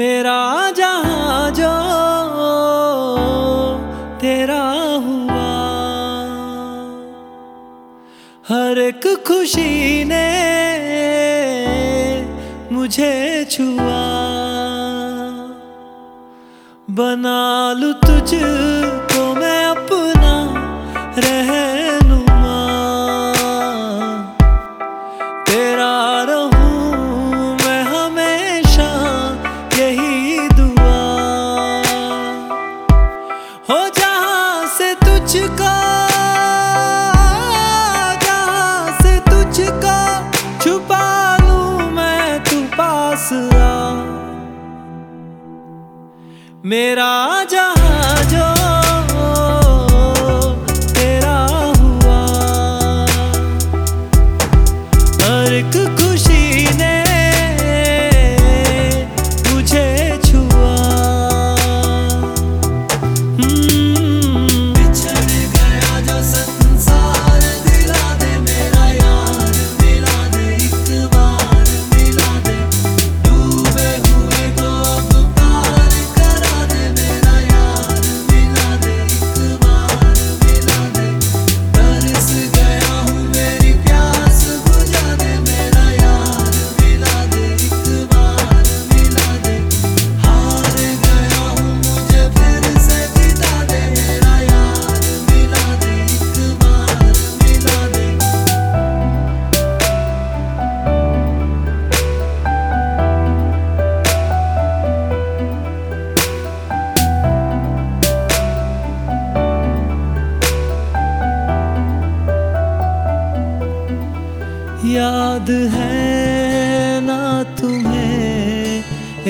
मेरा जहा जो तेरा हुआ। हर एक खुशी ने मुझे छुआ। बना लू तुझ तो मैं अपना, रह मेरा जहाँ जो तेरा हुआ। हर एक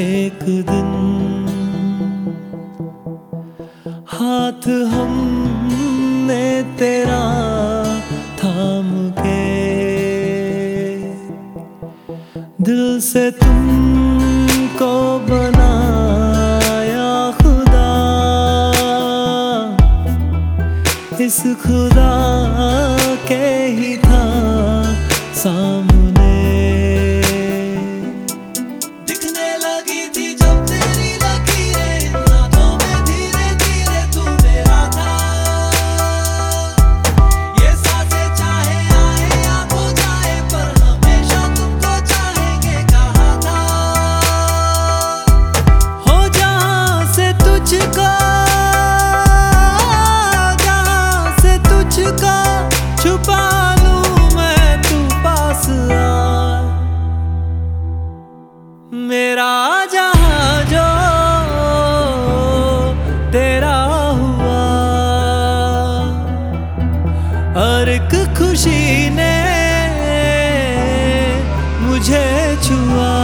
एक दिन हाथ हमने तेरा थाम के दिल से तुमको बनाया खुदा। इस खुदा मेरा जहा जो तेरा हुआ। अर्क खुशी ने मुझे छुआ।